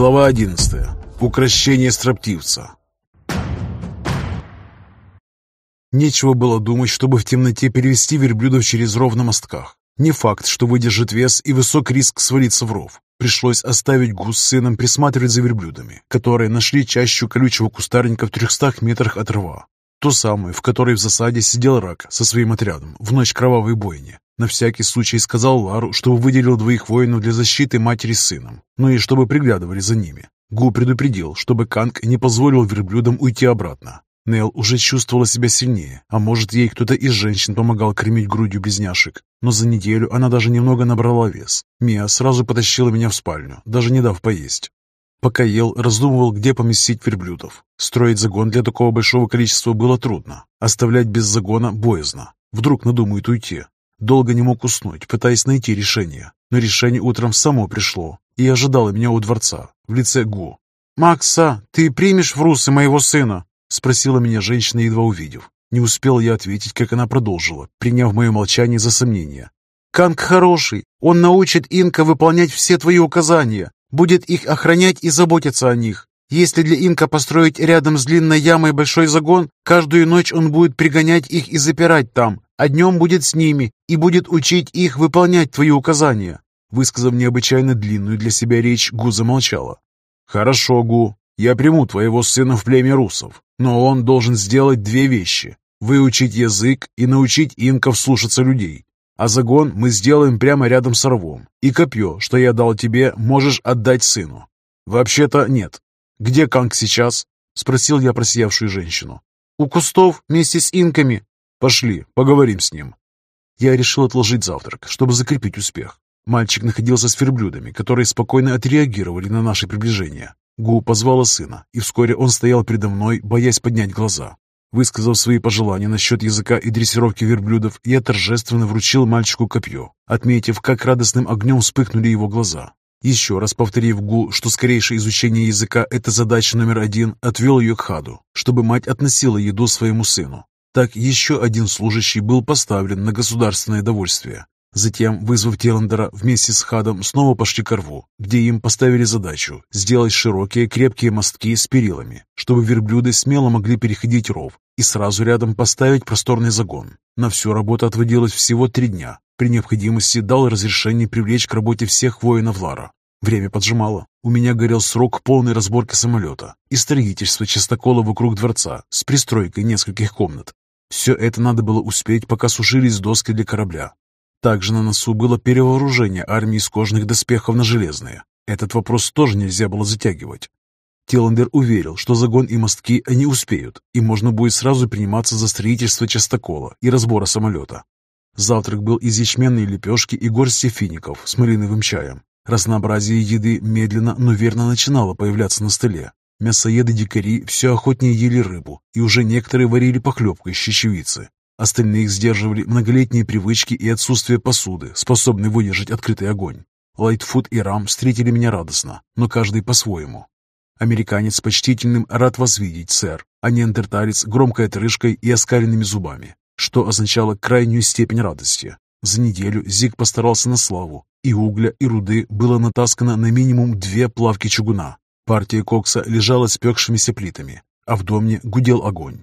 Глава 11. Укращение строптивца. Нечего было думать, чтобы в темноте перевести верблюдов через ров на мостках. Не факт, что выдержит вес и высок риск свалиться в ров. Пришлось оставить Гус с сыном присматривать за верблюдами, которые нашли чащу колючего кустарника в 300 метрах от рва. Ту самую, в которой в засаде сидел рак со своим отрядом в ночь кровавой бойни. На всякий случай сказал Лару, чтобы выделил двоих воинов для защиты матери с сыном, ну и чтобы приглядывали за ними. Гу предупредил, чтобы Канг не позволил верблюдам уйти обратно. Нел уже чувствовала себя сильнее, а может ей кто-то из женщин помогал кормить грудью близняшек. Но за неделю она даже немного набрала вес. Мия сразу потащила меня в спальню, даже не дав поесть. Пока ел, раздумывал, где поместить верблюдов. Строить загон для такого большого количества было трудно. Оставлять без загона боязно. Вдруг надумают уйти. Долго не мог уснуть, пытаясь найти решение. Но решение утром само пришло и ожидало меня у дворца, в лице Гу. «Макса, ты примешь в русы моего сына?» Спросила меня женщина, едва увидев. Не успел я ответить, как она продолжила, приняв мое молчание за сомнение. «Канг хороший. Он научит Инка выполнять все твои указания будет их охранять и заботиться о них. Если для инка построить рядом с длинной ямой большой загон, каждую ночь он будет пригонять их и запирать там, а днем будет с ними и будет учить их выполнять твои указания». Высказав необычайно длинную для себя речь, Гу замолчала. «Хорошо, Гу, я приму твоего сына в племя русов, но он должен сделать две вещи – выучить язык и научить инков слушаться людей. А загон мы сделаем прямо рядом с рвом. И копье, что я дал тебе, можешь отдать сыну. Вообще-то нет. Где Канг сейчас? Спросил я просиявшую женщину. У кустов вместе с инками. Пошли, поговорим с ним. Я решил отложить завтрак, чтобы закрепить успех. Мальчик находился с верблюдами, которые спокойно отреагировали на наше приближение. Гу позвала сына, и вскоре он стоял передо мной, боясь поднять глаза. Высказав свои пожелания насчет языка и дрессировки верблюдов, я торжественно вручил мальчику копье, отметив, как радостным огнем вспыхнули его глаза. Еще раз повторив Гу, что скорейшее изучение языка – это задача номер один, отвел ее к Хаду, чтобы мать относила еду своему сыну. Так еще один служащий был поставлен на государственное довольствие. Затем, вызвав Теландера, вместе с Хадом снова пошли к рву, где им поставили задачу сделать широкие крепкие мостки с перилами, чтобы верблюды смело могли переходить ров, и сразу рядом поставить просторный загон. На всю работу отводилось всего три дня. При необходимости дал разрешение привлечь к работе всех воинов Лара. Время поджимало. У меня горел срок полной разборки самолета и строительства частокола вокруг дворца с пристройкой нескольких комнат. Все это надо было успеть, пока сушились доски для корабля, также на носу было перевооружение армии из кожных доспехов на железные. Этот вопрос тоже нельзя было затягивать. Тиландер уверил, что загон и мостки они успеют, и можно будет сразу приниматься за строительство частокола и разбора самолета. Завтрак был из ячменной лепешки и горсти фиников с малиновым чаем. Разнообразие еды медленно, но верно начинало появляться на столе. Мясоеды-дикари все охотнее ели рыбу, и уже некоторые варили похлебку из чечевицы. Остальных сдерживали многолетние привычки и отсутствие посуды, способной выдержать открытый огонь. Лайтфуд и Рам встретили меня радостно, но каждый по-своему. Американец почтительным «рад вас видеть, сэр», а неандерталец громкой отрыжкой и оскаленными зубами, что означало крайнюю степень радости. За неделю Зиг постарался на славу, и угля, и руды было натаскано на минимум две плавки чугуна. Партия кокса лежала спекшимися плитами, а в доме гудел огонь.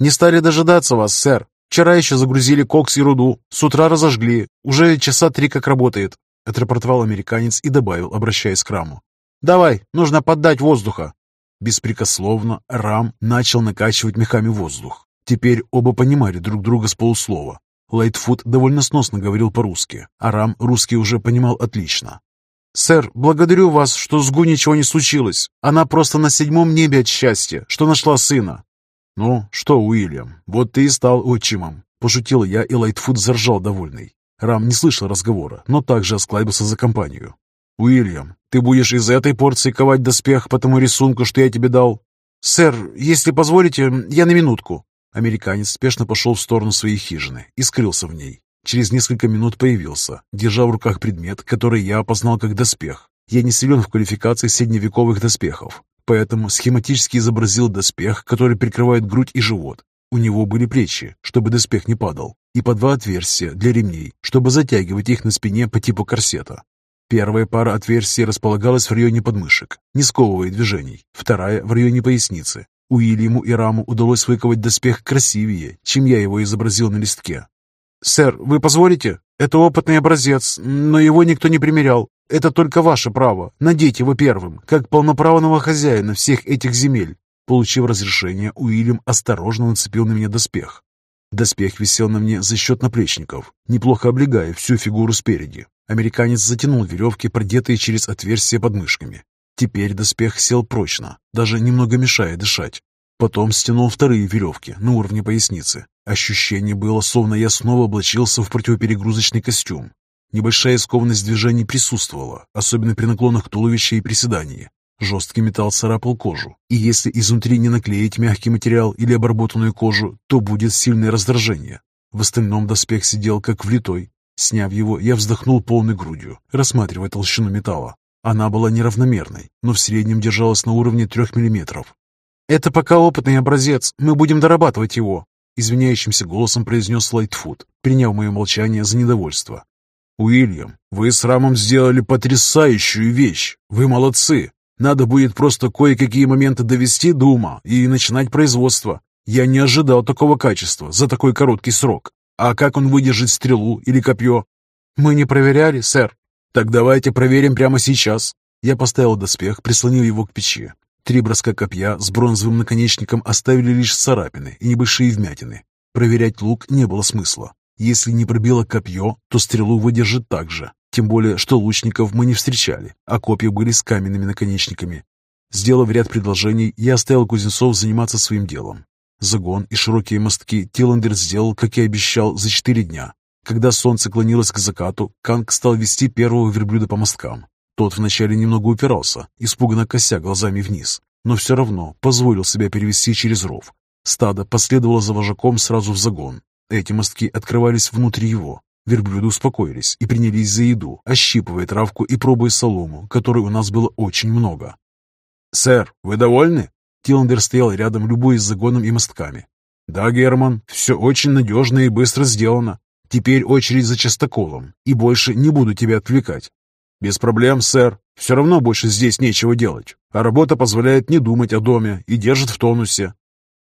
«Не стали дожидаться вас, сэр», Вчера еще загрузили кокс и руду, с утра разожгли, уже часа три как работает», — отрапортовал американец и добавил, обращаясь к Раму. «Давай, нужно поддать воздуха». Беспрекословно Рам начал накачивать мехами воздух. Теперь оба понимали друг друга с полуслова. Лайтфуд довольно сносно говорил по-русски, а Рам русский уже понимал отлично. «Сэр, благодарю вас, что с Гу ничего не случилось. Она просто на седьмом небе от счастья, что нашла сына. «Ну, что, Уильям, вот ты и стал отчимом», – пошутил я, и Лайтфуд заржал довольный. Рам не слышал разговора, но также осклабился за компанию. «Уильям, ты будешь из этой порции ковать доспех по тому рисунку, что я тебе дал?» «Сэр, если позволите, я на минутку». Американец спешно пошел в сторону своей хижины и скрылся в ней. Через несколько минут появился, держа в руках предмет, который я опознал как доспех. Я не силен в квалификации средневековых доспехов, Поэтому схематически изобразил доспех, который прикрывает грудь и живот. У него были плечи, чтобы доспех не падал, и по два отверстия для ремней, чтобы затягивать их на спине по типу корсета. Первая пара отверстий располагалась в районе подмышек, не сковывая движений, вторая в районе поясницы. Уильяму и Раму удалось выковать доспех красивее, чем я его изобразил на листке. «Сэр, вы позволите? Это опытный образец, но его никто не примерял. Это только ваше право. Надеть его первым, как полноправного хозяина всех этих земель». Получив разрешение, Уильям осторожно нацепил на меня доспех. Доспех висел на мне за счет наплечников, неплохо облегая всю фигуру спереди. Американец затянул веревки, продетые через отверстия под мышками. Теперь доспех сел прочно, даже немного мешая дышать. Потом стянул вторые веревки на уровне поясницы. Ощущение было, словно я снова облачился в противоперегрузочный костюм. Небольшая скованность движений присутствовала, особенно при наклонах туловища и приседании. Жесткий металл царапал кожу, и если изнутри не наклеить мягкий материал или обработанную кожу, то будет сильное раздражение. В остальном доспех сидел как влитой. Сняв его, я вздохнул полной грудью, рассматривая толщину металла. Она была неравномерной, но в среднем держалась на уровне трех миллиметров. «Это пока опытный образец, мы будем дорабатывать его», извиняющимся голосом произнес Лайтфуд, приняв мое молчание за недовольство. «Уильям, вы с Рамом сделали потрясающую вещь. Вы молодцы. Надо будет просто кое-какие моменты довести до ума и начинать производство. Я не ожидал такого качества за такой короткий срок. А как он выдержит стрелу или копье? Мы не проверяли, сэр. Так давайте проверим прямо сейчас. Я поставил доспех, прислонил его к печи. Три броска копья с бронзовым наконечником оставили лишь царапины и небольшие вмятины. Проверять лук не было смысла. Если не пробило копье, то стрелу выдержит так же. Тем более, что лучников мы не встречали, а копья были с каменными наконечниками. Сделав ряд предложений, я оставил кузнецов заниматься своим делом. Загон и широкие мостки Тиландер сделал, как и обещал, за четыре дня. Когда солнце клонилось к закату, Канг стал вести первого верблюда по мосткам. Тот вначале немного упирался, испуганно кося глазами вниз, но все равно позволил себя перевести через ров. Стадо последовало за вожаком сразу в загон. Эти мостки открывались внутри его, Верблюды успокоились и принялись за еду, ощипывая травку и пробуя солому, которой у нас было очень много. «Сэр, вы довольны?» Тиландер стоял рядом, любуясь загоном и мостками. «Да, Герман, все очень надежно и быстро сделано. Теперь очередь за частоколом, и больше не буду тебя отвлекать». «Без проблем, сэр. Все равно больше здесь нечего делать, а работа позволяет не думать о доме и держит в тонусе».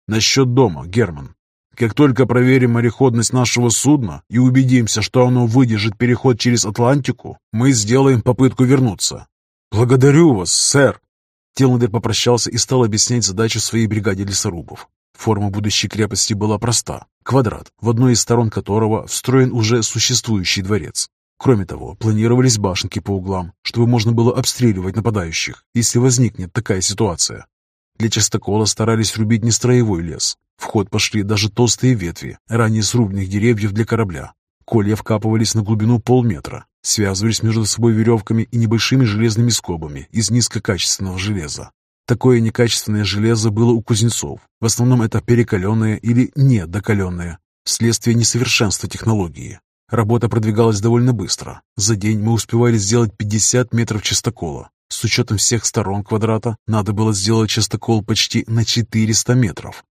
«Насчет дома, Герман. Как только проверим мореходность нашего судна и убедимся, что оно выдержит переход через Атлантику, мы сделаем попытку вернуться. Благодарю вас, сэр. Телнадер попрощался и стал объяснять задачу своей бригаде лесорубов. Форма будущей крепости была проста. Квадрат, в одной из сторон которого встроен уже существующий дворец. Кроме того, планировались башенки по углам, чтобы можно было обстреливать нападающих, если возникнет такая ситуация. Для частокола старались рубить не строевой лес, в ход пошли даже толстые ветви, ранее срубленных деревьев для корабля. Колья вкапывались на глубину полметра, связывались между собой веревками и небольшими железными скобами из низкокачественного железа. Такое некачественное железо было у кузнецов. В основном это перекаленное или недокаленное, вследствие несовершенства технологии. Работа продвигалась довольно быстро. За день мы успевали сделать 50 метров частокола. С учетом всех сторон квадрата надо было сделать частокол почти на 400 метров.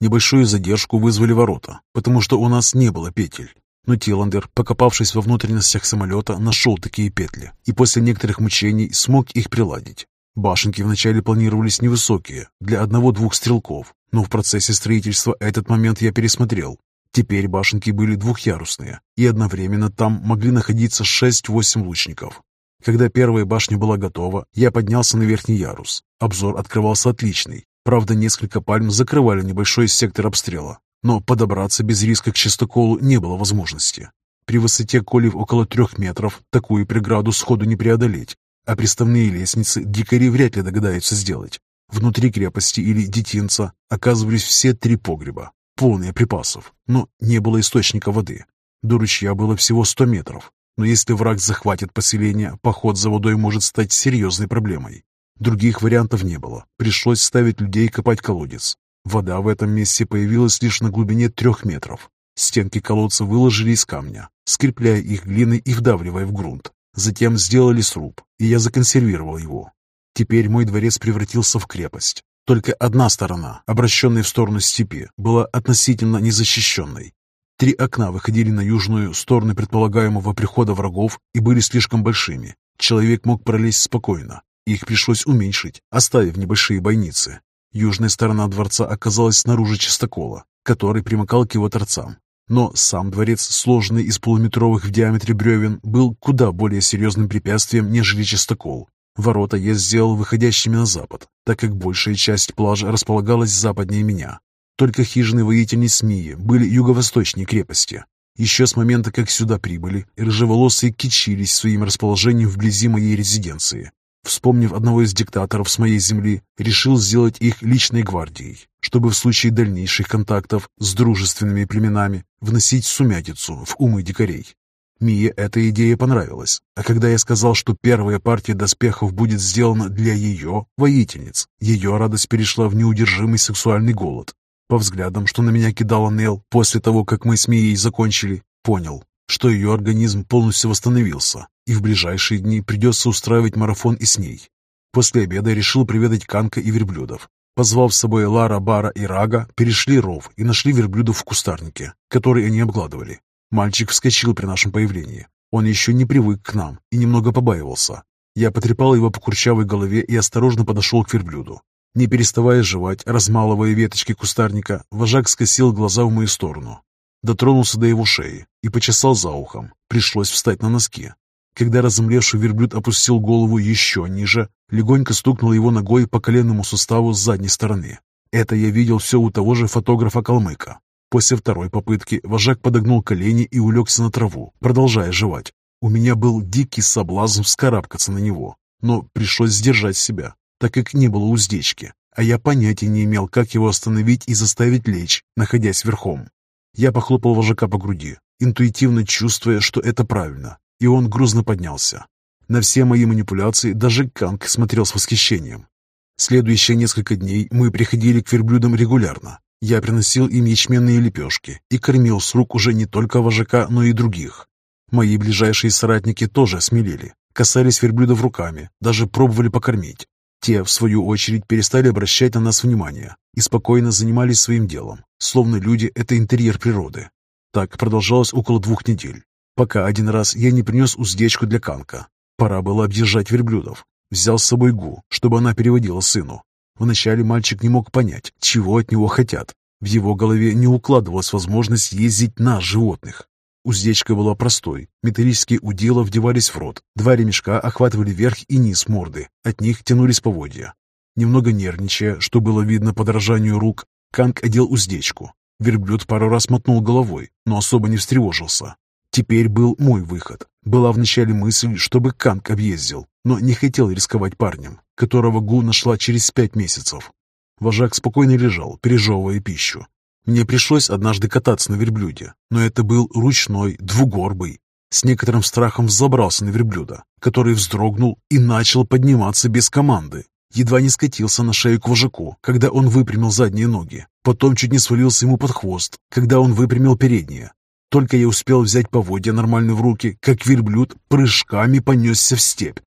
Небольшую задержку вызвали ворота, потому что у нас не было петель. Но Тиландер, покопавшись во внутренностях самолета, нашел такие петли и после некоторых мучений смог их приладить. Башенки вначале планировались невысокие, для одного-двух стрелков, но в процессе строительства этот момент я пересмотрел. Теперь башенки были двухъярусные, и одновременно там могли находиться 6-8 лучников. Когда первая башня была готова, я поднялся на верхний ярус. Обзор открывался отличный, Правда, несколько пальм закрывали небольшой сектор обстрела, но подобраться без риска к чистоколу не было возможности. При высоте колев около трех метров такую преграду сходу не преодолеть, а приставные лестницы дикари вряд ли догадаются сделать. Внутри крепости или детинца оказывались все три погреба, полные припасов, но не было источника воды. До ручья было всего 100 метров, но если враг захватит поселение, поход за водой может стать серьезной проблемой. Других вариантов не было. Пришлось ставить людей копать колодец. Вода в этом месте появилась лишь на глубине трех метров. Стенки колодца выложили из камня, скрепляя их глиной и вдавливая в грунт. Затем сделали сруб, и я законсервировал его. Теперь мой дворец превратился в крепость. Только одна сторона, обращенная в сторону степи, была относительно незащищенной. Три окна выходили на южную сторону предполагаемого прихода врагов и были слишком большими, человек мог пролезть спокойно. Их пришлось уменьшить, оставив небольшие бойницы. Южная сторона дворца оказалась снаружи чистокола, который примыкал к его торцам. Но сам дворец, сложенный из полуметровых в диаметре бревен, был куда более серьезным препятствием, нежели чистокол. Ворота я сделал выходящими на запад, так как большая часть плажа располагалась западнее меня. Только хижины воительниц Мии были юго-восточнее крепости. Еще с момента, как сюда прибыли, рыжеволосые кичились своим расположением вблизи моей резиденции. Вспомнив одного из диктаторов с моей земли, решил сделать их личной гвардией, чтобы в случае дальнейших контактов с дружественными племенами вносить сумятицу в умы дикарей. Мие эта идея понравилась, а когда я сказал, что первая партия доспехов будет сделана для ее, воительниц, ее радость перешла в неудержимый сексуальный голод. По взглядам, что на меня кидала Нел после того, как мы с Мией закончили, понял, что ее организм полностью восстановился, и в ближайшие дни придется устраивать марафон и с ней. После обеда решил приведать Канка и верблюдов. Позвав с собой Лара, Бара и Рага, перешли ров и нашли верблюдов в кустарнике, который они обгладывали. Мальчик вскочил при нашем появлении. Он еще не привык к нам и немного побаивался. Я потрепал его по курчавой голове и осторожно подошел к верблюду. Не переставая жевать, размалывая веточки кустарника, вожак скосил глаза в мою сторону. Дотронулся до его шеи и почесал за ухом. Пришлось встать на носки. Когда разомлевший верблюд опустил голову еще ниже, легонько стукнул его ногой по коленному суставу с задней стороны. Это я видел все у того же фотографа Калмыка. После второй попытки вожак подогнул колени и улегся на траву, продолжая жевать. У меня был дикий соблазн вскарабкаться на него, но пришлось сдержать себя, так как не было уздечки, а я понятия не имел, как его остановить и заставить лечь, находясь верхом. Я похлопал вожака по груди, интуитивно чувствуя, что это правильно, и он грузно поднялся. На все мои манипуляции даже Канг смотрел с восхищением. Следующие несколько дней мы приходили к верблюдам регулярно, я приносил им ячменные лепешки и кормил с рук уже не только вожака, но и других. Мои ближайшие соратники тоже смелели, касались верблюдов руками, даже пробовали покормить. Те, в свою очередь, перестали обращать на нас внимание и спокойно занимались своим делом, словно люди – это интерьер природы. Так продолжалось около двух недель, пока один раз я не принес уздечку для Канка. Пора было объезжать верблюдов. Взял с собой Гу, чтобы она переводила сыну. Вначале мальчик не мог понять, чего от него хотят. В его голове не укладывалась возможность ездить на животных. Уздечка была простой. Металлические удила вдевались в рот. Два ремешка охватывали верх и низ морды. От них тянулись поводья. Немного нервничая, что было видно по дрожанию рук, Канг одел уздечку. Верблюд пару раз мотнул головой, но особо не встревожился. Теперь был мой выход. Была вначале мысль, чтобы Канг объездил, но не хотел рисковать парнем которого Гу нашла через пять месяцев. Вожак спокойно лежал, пережевывая пищу. Мне пришлось однажды кататься на верблюде, но это был ручной, двугорбый. С некоторым страхом взобрался на верблюда, который вздрогнул и начал подниматься без команды. Едва не скатился на шею к вожаку, когда он выпрямил задние ноги. Потом чуть не свалился ему под хвост, когда он выпрямил передние. Только я успел взять поводья нормально в руки, как верблюд прыжками понесся в степь.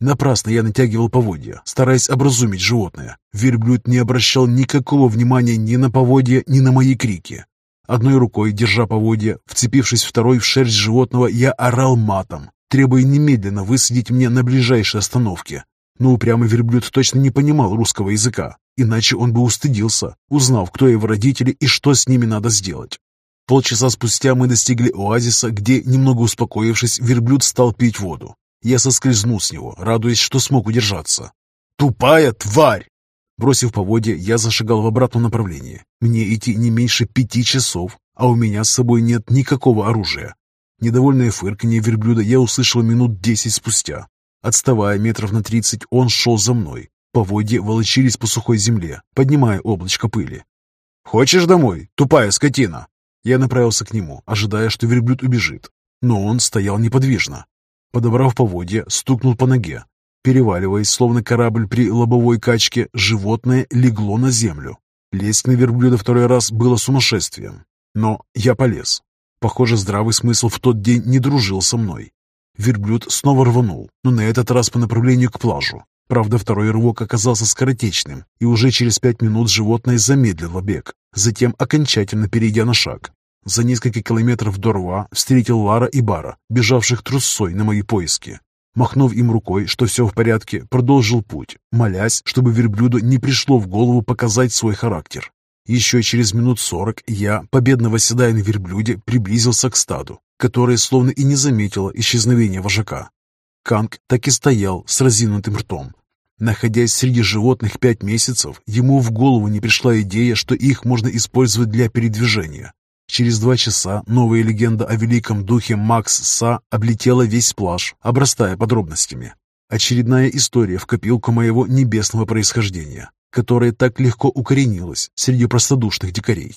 Напрасно я натягивал поводья, стараясь образумить животное. Верблюд не обращал никакого внимания ни на поводья, ни на мои крики. Одной рукой, держа поводья, вцепившись второй в шерсть животного, я орал матом, требуя немедленно высадить мне на ближайшей остановке. Но упрямый верблюд точно не понимал русского языка, иначе он бы устыдился, узнав, кто его родители и что с ними надо сделать. Полчаса спустя мы достигли оазиса, где, немного успокоившись, верблюд стал пить воду. Я соскользнул с него, радуясь, что смог удержаться. «Тупая тварь!» Бросив поводья, я зашагал в обратном направлении. Мне идти не меньше пяти часов, а у меня с собой нет никакого оружия. Недовольное фырканье верблюда я услышал минут десять спустя. Отставая метров на тридцать, он шел за мной. Поводья волочились по сухой земле, поднимая облачко пыли. «Хочешь домой, тупая скотина?» Я направился к нему, ожидая, что верблюд убежит. Но он стоял неподвижно, Подобрав поводья, стукнул по ноге. Переваливаясь, словно корабль при лобовой качке, животное легло на землю. Лезть на верблюда второй раз было сумасшествием. Но я полез. Похоже, здравый смысл в тот день не дружил со мной. Верблюд снова рванул, но на этот раз по направлению к плажу. Правда, второй рывок оказался скоротечным, и уже через пять минут животное замедлило бег, затем окончательно перейдя на шаг. За несколько километров до рва встретил Лара и Бара, бежавших трусцой на мои поиски. Махнув им рукой, что все в порядке, продолжил путь, молясь, чтобы верблюду не пришло в голову показать свой характер. Еще через минут сорок я, победно восседая на верблюде, приблизился к стаду, которое словно и не заметило исчезновения вожака. Канг так и стоял с разинутым ртом. Находясь среди животных пять месяцев, ему в голову не пришла идея, что их можно использовать для передвижения. Через два часа новая легенда о великом духе Макс Са облетела весь плаж, обрастая подробностями. Очередная история в копилку моего небесного происхождения, которая так легко укоренилась среди простодушных дикарей.